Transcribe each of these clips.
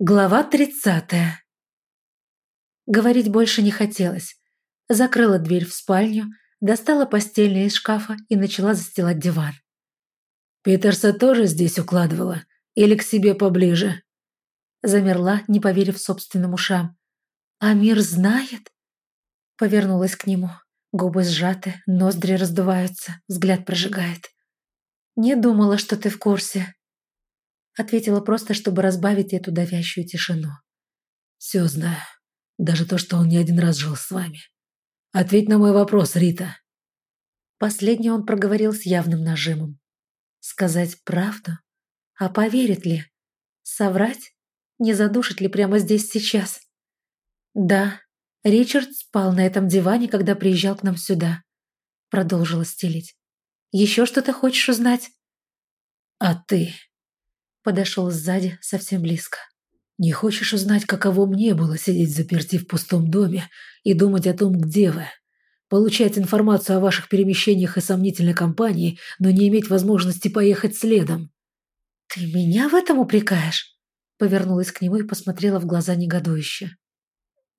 Глава тридцатая. Говорить больше не хотелось. Закрыла дверь в спальню, достала постельное из шкафа и начала застилать диван. «Питерса тоже здесь укладывала? Или к себе поближе?» Замерла, не поверив собственным ушам. «Амир знает?» Повернулась к нему. Губы сжаты, ноздри раздуваются, взгляд прожигает. «Не думала, что ты в курсе», Ответила просто, чтобы разбавить эту давящую тишину. «Все знаю. Даже то, что он не один раз жил с вами. Ответь на мой вопрос, Рита». Последний он проговорил с явным нажимом. Сказать правду? А поверит ли? Соврать? Не задушит ли прямо здесь сейчас? Да, Ричард спал на этом диване, когда приезжал к нам сюда. Продолжила стелить. Еще что-то хочешь узнать? А ты? Подошел сзади, совсем близко. «Не хочешь узнать, каково мне было сидеть заперти в пустом доме и думать о том, где вы? Получать информацию о ваших перемещениях и сомнительной компании, но не иметь возможности поехать следом?» «Ты меня в этом упрекаешь?» Повернулась к нему и посмотрела в глаза негодующе.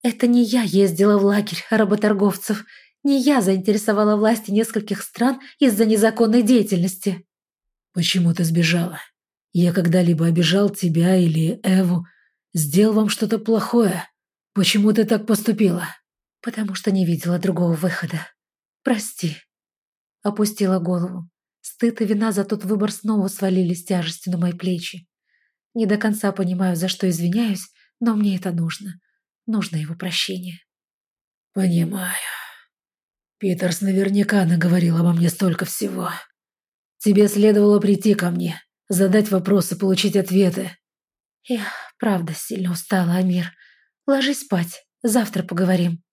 «Это не я ездила в лагерь работорговцев, не я заинтересовала власти нескольких стран из-за незаконной деятельности». «Почему ты сбежала?» Я когда-либо обижал тебя или Эву? Сделал вам что-то плохое? Почему ты так поступила?» «Потому что не видела другого выхода. Прости». Опустила голову. Стыд и вина за тот выбор снова свалились тяжестью на мои плечи. Не до конца понимаю, за что извиняюсь, но мне это нужно. Нужно его прощение. «Понимаю. Питерс наверняка наговорил обо мне столько всего. Тебе следовало прийти ко мне, задать вопросы, получить ответы. Я правда сильно устала, Амир. Ложись спать, завтра поговорим.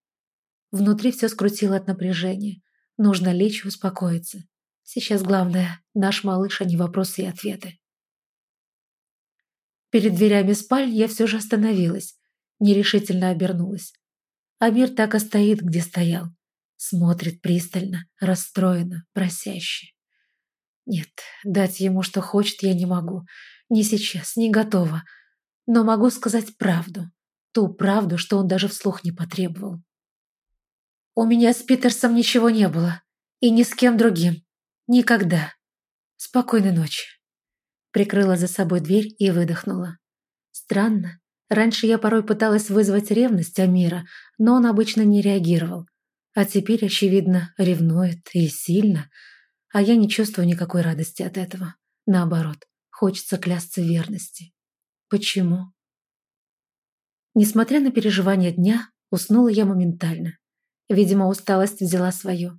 Внутри все скрутило от напряжения. Нужно лечь и успокоиться. Сейчас главное – наш малыш, а не вопросы и ответы. Перед дверями спальни я все же остановилась, нерешительно обернулась. Амир так и стоит, где стоял. Смотрит пристально, расстроенно, просяще. Нет, дать ему, что хочет, я не могу. Не сейчас, не готова. Но могу сказать правду. Ту правду, что он даже вслух не потребовал. У меня с Питерсом ничего не было. И ни с кем другим. Никогда. Спокойной ночи. Прикрыла за собой дверь и выдохнула. Странно. Раньше я порой пыталась вызвать ревность Амира, но он обычно не реагировал. А теперь, очевидно, ревнует и сильно – а я не чувствую никакой радости от этого. Наоборот, хочется клясться верности. Почему? Несмотря на переживания дня, уснула я моментально. Видимо, усталость взяла свое.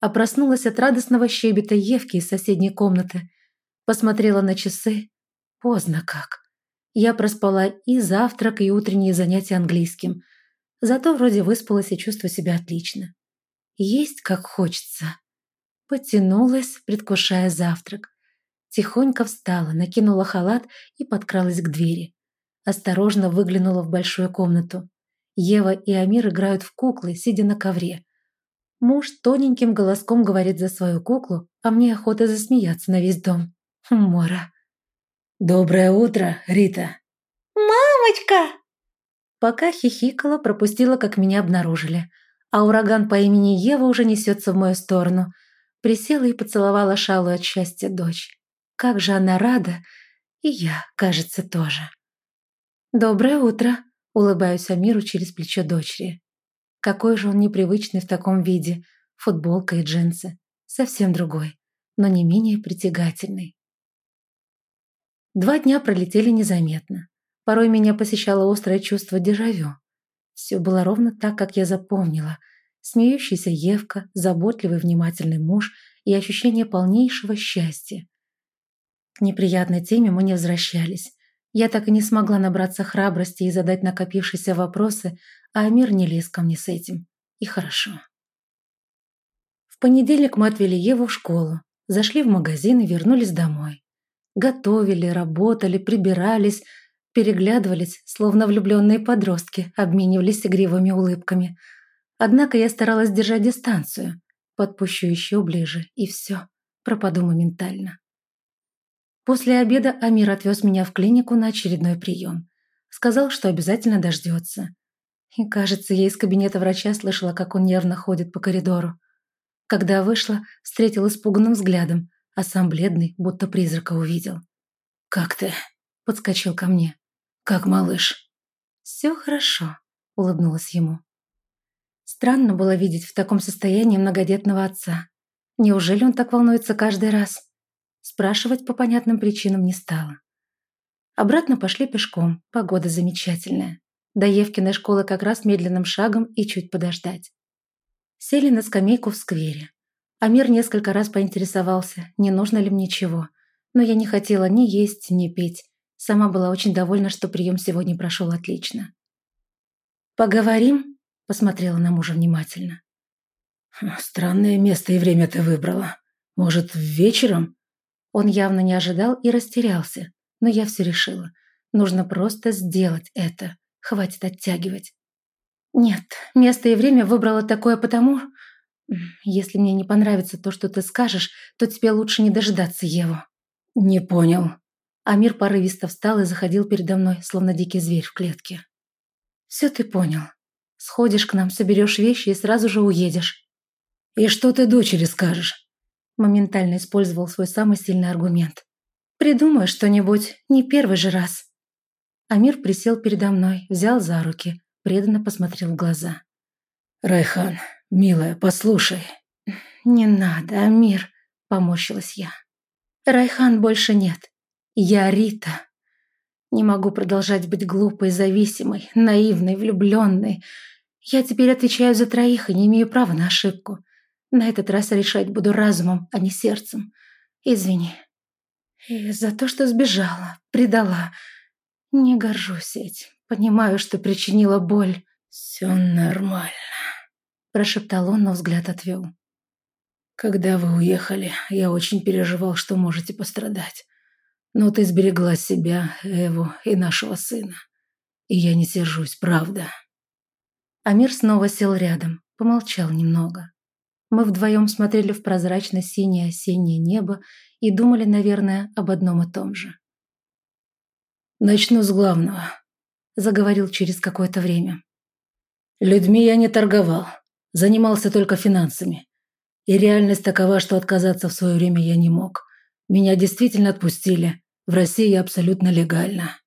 А проснулась от радостного щебета Евки из соседней комнаты. Посмотрела на часы. Поздно как. Я проспала и завтрак, и утренние занятия английским. Зато вроде выспалась и чувствую себя отлично. Есть как хочется. Потянулась, предвкушая завтрак. Тихонько встала, накинула халат и подкралась к двери. Осторожно выглянула в большую комнату. Ева и Амир играют в куклы, сидя на ковре. Муж тоненьким голоском говорит за свою куклу, а мне охота засмеяться на весь дом. Мора. «Доброе утро, Рита!» «Мамочка!» Пока хихикала, пропустила, как меня обнаружили. А ураган по имени Ева уже несется в мою сторону. Присела и поцеловала шалу от счастья дочь. Как же она рада, и я, кажется, тоже. «Доброе утро», — улыбаюсь Амиру через плечо дочери. Какой же он непривычный в таком виде. Футболка и джинсы. Совсем другой, но не менее притягательный. Два дня пролетели незаметно. Порой меня посещало острое чувство дежавю. Все было ровно так, как я запомнила — смеющаяся Евка, заботливый внимательный муж и ощущение полнейшего счастья. К неприятной теме мы не возвращались. Я так и не смогла набраться храбрости и задать накопившиеся вопросы, а Амир не лез ко мне с этим. И хорошо. В понедельник мы отвели Еву в школу, зашли в магазин и вернулись домой. Готовили, работали, прибирались, переглядывались, словно влюбленные подростки, обменивались игривыми улыбками – Однако я старалась держать дистанцию. Подпущу еще ближе, и все. Пропаду моментально. После обеда Амир отвез меня в клинику на очередной прием. Сказал, что обязательно дождется. И, кажется, я из кабинета врача слышала, как он нервно ходит по коридору. Когда вышла, встретил испуганным взглядом, а сам бледный, будто призрака увидел. «Как ты?» – подскочил ко мне. «Как малыш?» «Все хорошо», – улыбнулась ему. Странно было видеть в таком состоянии многодетного отца. Неужели он так волнуется каждый раз? Спрашивать по понятным причинам не стала. Обратно пошли пешком, погода замечательная. До Евкиной школы как раз медленным шагом и чуть подождать. Сели на скамейку в сквере. Амир несколько раз поинтересовался, не нужно ли мне чего. Но я не хотела ни есть, ни пить. Сама была очень довольна, что прием сегодня прошел отлично. «Поговорим?» – посмотрела на мужа внимательно. «Странное место и время ты выбрала. Может, вечером?» Он явно не ожидал и растерялся, но я все решила. Нужно просто сделать это. Хватит оттягивать. Нет, место и время выбрала такое потому... Если мне не понравится то, что ты скажешь, то тебе лучше не дожидаться Еву. Не понял. Амир порывисто встал и заходил передо мной, словно дикий зверь в клетке. Все ты понял. Сходишь к нам, соберешь вещи и сразу же уедешь. И что ты дочери скажешь? Моментально использовал свой самый сильный аргумент. Придумай что-нибудь, не первый же раз. Амир присел передо мной, взял за руки, преданно посмотрел в глаза. «Райхан, милая, послушай». «Не надо, Амир», — поморщилась я. «Райхан больше нет. Я Рита. Не могу продолжать быть глупой, зависимой, наивной, влюбленной. Я теперь отвечаю за троих и не имею права на ошибку. На этот раз решать буду разумом, а не сердцем. Извини. И за то, что сбежала, предала, не горжусь этим. Понимаю, что причинила боль. Все нормально, прошептал он, но взгляд отвел. Когда вы уехали, я очень переживал, что можете пострадать. Но ты сберегла себя, Эву и нашего сына. И я не сержусь, правда. Амир снова сел рядом, помолчал немного. Мы вдвоем смотрели в прозрачно-синее осеннее небо и думали, наверное, об одном и том же. «Начну с главного», – заговорил через какое-то время. «Людьми я не торговал, занимался только финансами. И реальность такова, что отказаться в свое время я не мог. Меня действительно отпустили. В России абсолютно легально».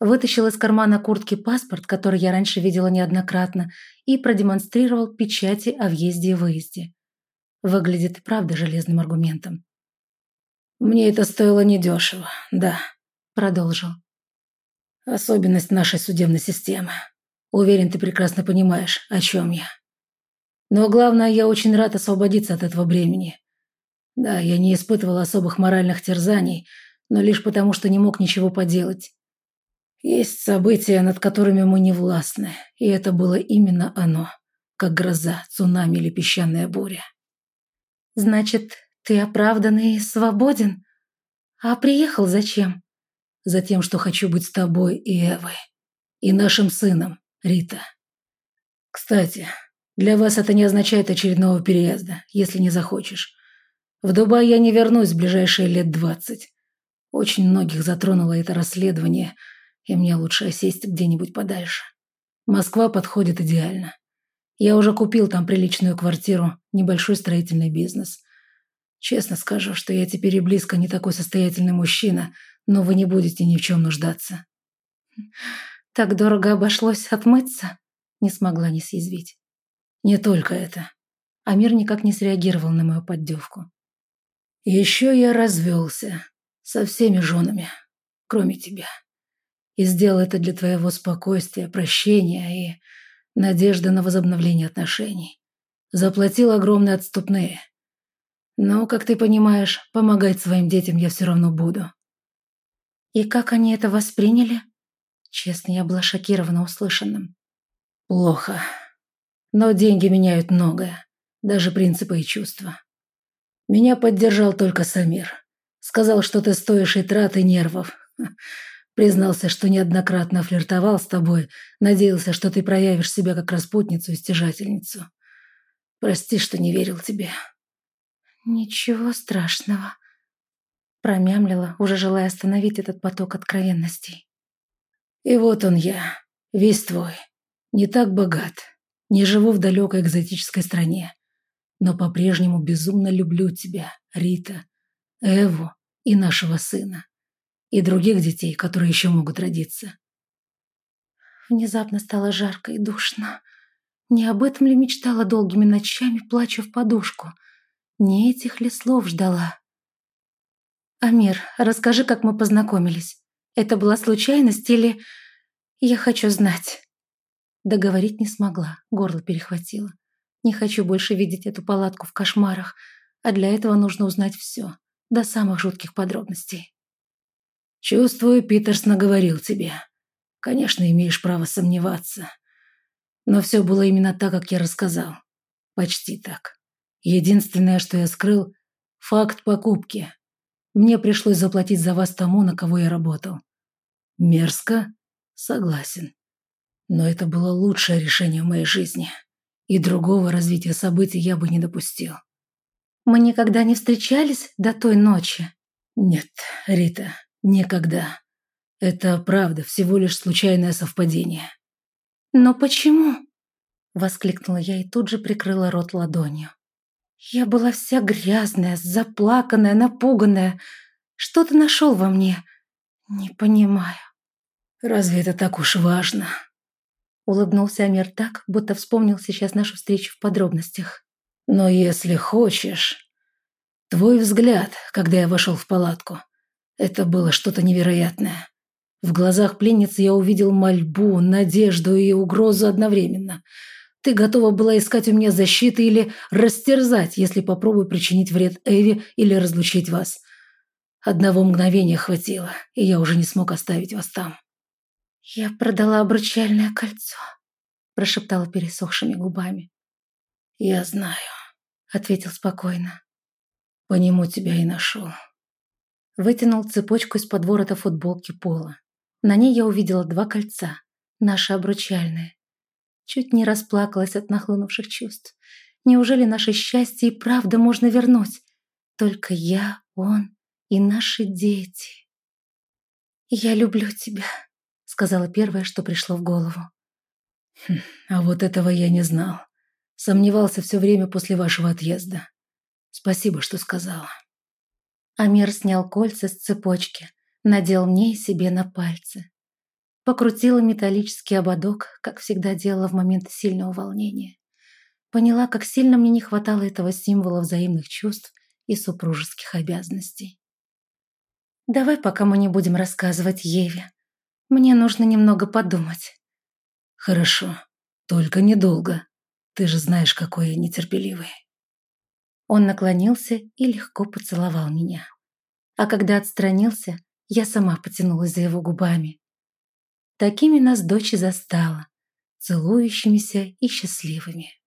Вытащил из кармана куртки паспорт, который я раньше видела неоднократно, и продемонстрировал печати о въезде и выезде. Выглядит и правда железным аргументом. «Мне это стоило недешево, да», Продолжил. Особенность нашей судебной системы. Уверен, ты прекрасно понимаешь, о чем я. Но главное, я очень рад освободиться от этого бремени. Да, я не испытывал особых моральных терзаний, но лишь потому, что не мог ничего поделать. Есть события, над которыми мы не властны, и это было именно оно, как гроза, цунами или песчаная буря. Значит, ты оправдан и свободен? А приехал зачем? за тем, что хочу быть с тобой и Эвой. И нашим сыном, Рита. Кстати, для вас это не означает очередного переезда, если не захочешь. В Дубай я не вернусь в ближайшие лет двадцать. Очень многих затронуло это расследование, и мне лучше осесть где-нибудь подальше. Москва подходит идеально. Я уже купил там приличную квартиру, небольшой строительный бизнес. Честно скажу, что я теперь и близко не такой состоятельный мужчина, но вы не будете ни в чем нуждаться». «Так дорого обошлось отмыться?» Не смогла не съязвить. «Не только это». Амир никак не среагировал на мою поддевку. «Еще я развелся. Со всеми женами, кроме тебя. И сделал это для твоего спокойствия, прощения и надежды на возобновление отношений. Заплатил огромные отступные. Но, как ты понимаешь, помогать своим детям я все равно буду. И как они это восприняли? Честно, я была шокирована услышанным. Плохо. Но деньги меняют многое. Даже принципы и чувства. Меня поддержал только Самир. Сказал, что ты стоишь и траты нервов. Признался, что неоднократно флиртовал с тобой, надеялся, что ты проявишь себя как распутницу и стяжательницу. Прости, что не верил тебе. Ничего страшного. Промямлила, уже желая остановить этот поток откровенностей. И вот он я, весь твой. Не так богат, не живу в далекой экзотической стране, но по-прежнему безумно люблю тебя, Рита, Эву и нашего сына, и других детей, которые еще могут родиться. Внезапно стало жарко и душно. Не об этом ли мечтала долгими ночами, плача в подушку? Не этих ли слов ждала? «Амир, расскажи, как мы познакомились. Это была случайность или... Я хочу знать». Договорить не смогла, горло перехватило. Не хочу больше видеть эту палатку в кошмарах, а для этого нужно узнать все, до самых жутких подробностей. «Чувствую, Питерс наговорил тебе. Конечно, имеешь право сомневаться. Но все было именно так, как я рассказал. Почти так. Единственное, что я скрыл – факт покупки. Мне пришлось заплатить за вас тому, на кого я работал. Мерзко? Согласен. Но это было лучшее решение в моей жизни. И другого развития событий я бы не допустил. Мы никогда не встречались до той ночи? Нет, Рита, никогда. Это правда, всего лишь случайное совпадение. «Но почему?» – воскликнула я и тут же прикрыла рот ладонью. Я была вся грязная, заплаканная, напуганная. Что ты нашел во мне? Не понимаю. Разве это так уж важно? Улыбнулся Амир так, будто вспомнил сейчас нашу встречу в подробностях. Но если хочешь... Твой взгляд, когда я вошел в палатку, это было что-то невероятное. В глазах пленницы я увидел мольбу, надежду и угрозу одновременно. Ты готова была искать у меня защиты или растерзать, если попробую причинить вред Эви или разлучить вас. Одного мгновения хватило, и я уже не смог оставить вас там. «Я продала обручальное кольцо», – прошептала пересохшими губами. «Я знаю», – ответил спокойно. «По нему тебя и нашел». Вытянул цепочку из-под ворота футболки пола. На ней я увидела два кольца, наши обручальные. Чуть не расплакалась от нахлынувших чувств. Неужели наше счастье и правда можно вернуть? Только я, он и наши дети. «Я люблю тебя», — сказала первое, что пришло в голову. Хм, «А вот этого я не знал. Сомневался все время после вашего отъезда. Спасибо, что сказала». Амир снял кольца с цепочки, надел мне и себе на пальцы. Покрутила металлический ободок, как всегда делала в моменты сильного волнения. Поняла, как сильно мне не хватало этого символа взаимных чувств и супружеских обязанностей. «Давай пока мы не будем рассказывать Еве. Мне нужно немного подумать». «Хорошо, только недолго. Ты же знаешь, какой я нетерпеливый». Он наклонился и легко поцеловал меня. А когда отстранился, я сама потянулась за его губами. Такими нас дочь застала, целующимися и счастливыми.